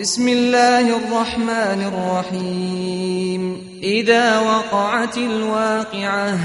بسم الله الرحمن الرحيم. إذا وقعت الواقعة،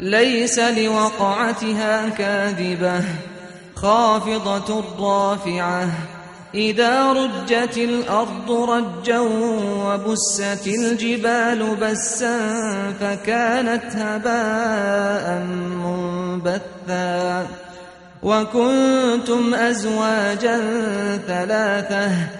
ليس لوقعتها كاذبة. خافضة رافعة. إذا رجت الأرض رجا وبست الجبال بسا، فكانت هباء منبثا. وكنتم أزواجا ثلاثة.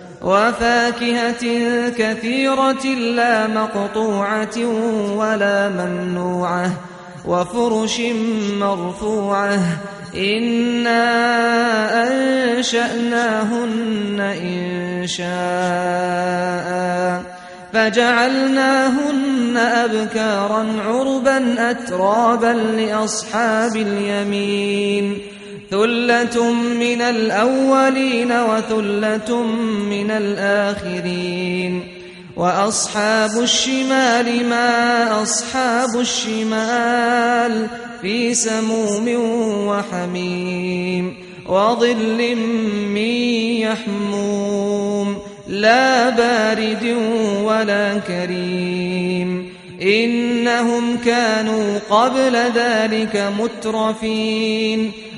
وفاكهة كثيرة لا مقطوعة ولا ممنوعة وفرش مرفوعة إنا أنشأناهن إن شاء فجعلناهن أبكارا عربا أترابا لأصحاب اليمين ثلة من الأولين وثلة من الآخرين وأصحاب الشمال ما أصحاب الشمال في سموم وحميم وظل من يحموم لا بارد ولا كريم إنهم كانوا قبل ذلك مترفين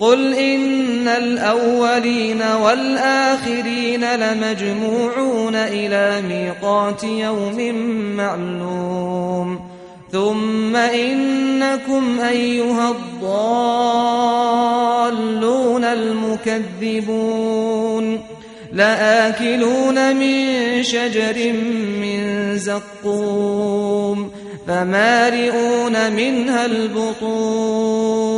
قل إن الأولين والآخرين لمجموعون إلى ميقات يوم معلوم. ثم إنكم أيها الضالون المكذبون. لآكلون من شجر من زقوم. فمارئون منها البطون.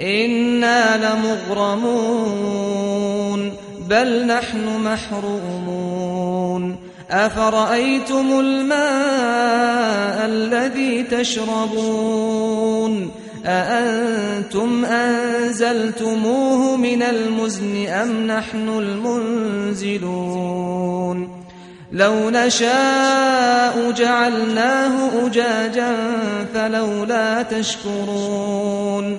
إنا لمغرمون، بل نحن محرومون. أفرأيتم الماء الذي تشربون؟ أأنتم أنزلتموه من المزن أم نحن المنزلون؟ لو نشاء جعلناه أجاجا فلولا تشكرون.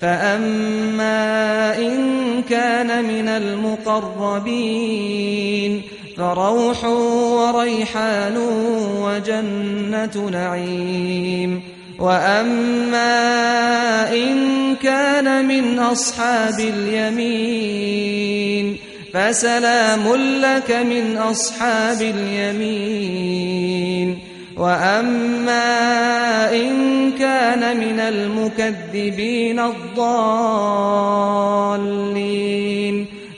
فأما إن كان من المقربين فروح وريحان وجنة نعيم وأما إن كان من أصحاب اليمين فسلام لك من أصحاب اليمين وأما إن كان من المكذبين الضالين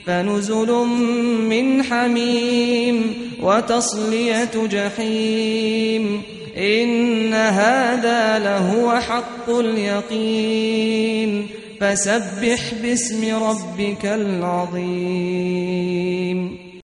فنزل من حميم وتصلية جحيم إن هذا لهو حق اليقين فسبح باسم ربك العظيم